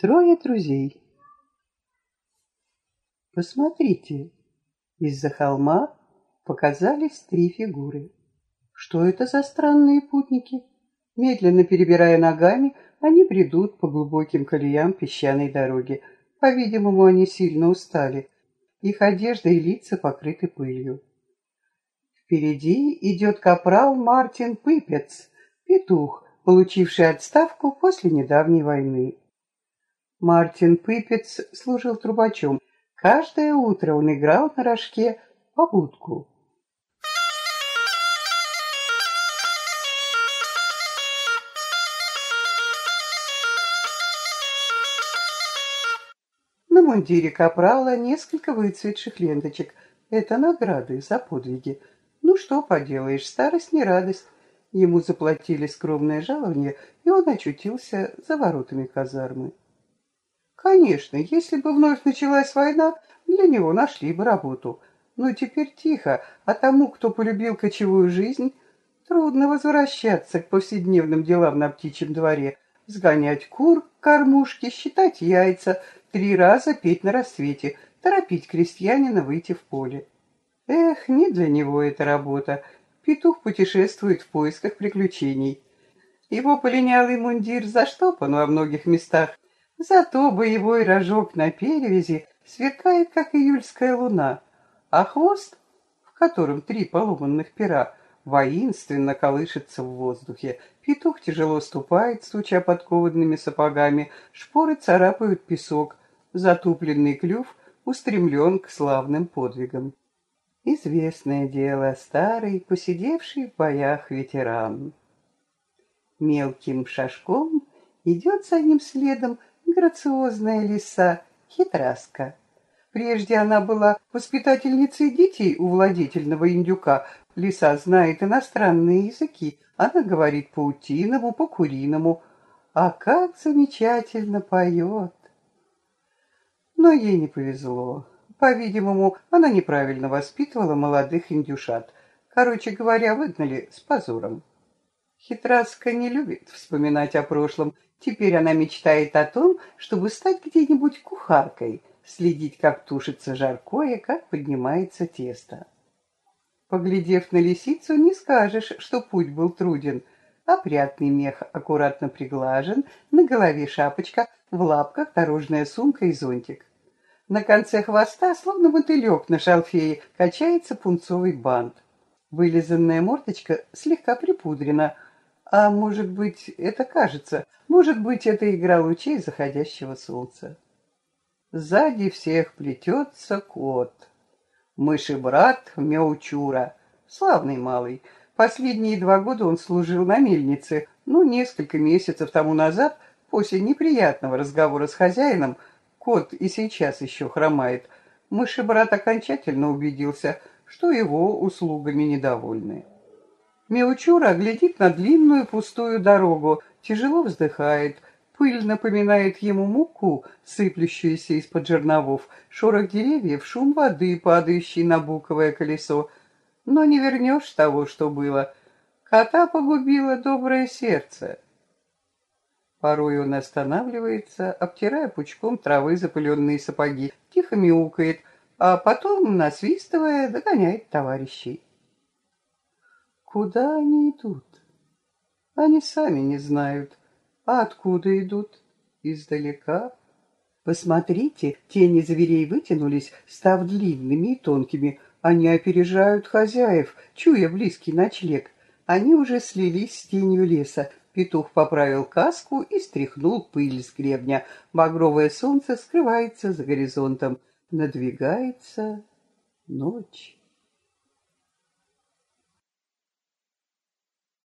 трое друзей. Посмотрите, из-за холма показались три фигуры. Что это за странные путники? Медленно перебирая ногами, они бредут по глубоким колеям песчаной дороги. По-видимому, они сильно устали. Их одежда и лица покрыты пылью. Впереди идет капрал Мартин Пыпец, петух, получивший отставку после недавней войны. Мартин Пыпец служил трубачом. Каждое утро он играл на рожке побудку. На мундире капрала несколько выцветших ленточек. Это награды за подвиги. Ну что поделаешь, старость не радость. Ему заплатили скромное жалование, и он очутился за воротами казармы. Конечно, если бы вновь началась война, для него нашли бы работу. Но теперь тихо, а тому, кто полюбил кочевую жизнь, трудно возвращаться к повседневным делам на птичьем дворе. Сгонять кур, кормушки, считать яйца, три раза петь на рассвете, торопить крестьянина выйти в поле. Эх, не для него эта работа. Петух путешествует в поисках приключений. Его полинялый мундир заштопан во многих местах, Зато боевой рожок на перевязи сверкает, как июльская луна, а хвост, в котором три поломанных пера, воинственно колышется в воздухе. Петух тяжело ступает, стуча подкованными сапогами, шпоры царапают песок, затупленный клюв устремлен к славным подвигам. Известное дело старый, посидевший в боях ветеран. Мелким шажком идет за ним следом грациозная лиса, хитраска. Прежде она была воспитательницей детей у владетельного индюка. Лиса знает иностранные языки. Она говорит по по-куриному. А как замечательно поет! Но ей не повезло. По-видимому, она неправильно воспитывала молодых индюшат. Короче говоря, выгнали с позором. Хитраска не любит вспоминать о прошлом Теперь она мечтает о том, чтобы стать где-нибудь кухаркой, следить, как тушится жаркое, как поднимается тесто. Поглядев на лисицу, не скажешь, что путь был труден. Опрятный мех аккуратно приглажен, А может быть, это кажется. Может быть, это игра лучей заходящего солнца. Сзади всех плетется кот. Мыши брат Мяучура, славный малый. Последние два года он служил на мельнице. Ну, несколько месяцев тому назад, после неприятного разговора с хозяином, кот и сейчас еще хромает. Мыши брат окончательно убедился, что его услугами недовольны. Меучура глядит на длинную пустую дорогу, тяжело вздыхает. Пыль напоминает ему муку, сыплющуюся из-под жерновов, шорох деревьев, шум воды, падающий на буковое колесо. Но не вернешь того, что было. Кота погубило доброе сердце. Порой он останавливается, обтирая пучком травы запыленные сапоги, тихо мяукает, а потом, насвистывая, догоняет товарищей. Куда они идут? Они сами не знают, а откуда идут? Издалека. Посмотрите, тени зверей вытянулись, став длинными и тонкими. Они опережают хозяев, чуя близкий ночлег. Они уже слились с тенью леса. Петух поправил каску и стряхнул пыль с гребня. Багровое солнце скрывается за горизонтом. Надвигается ночь.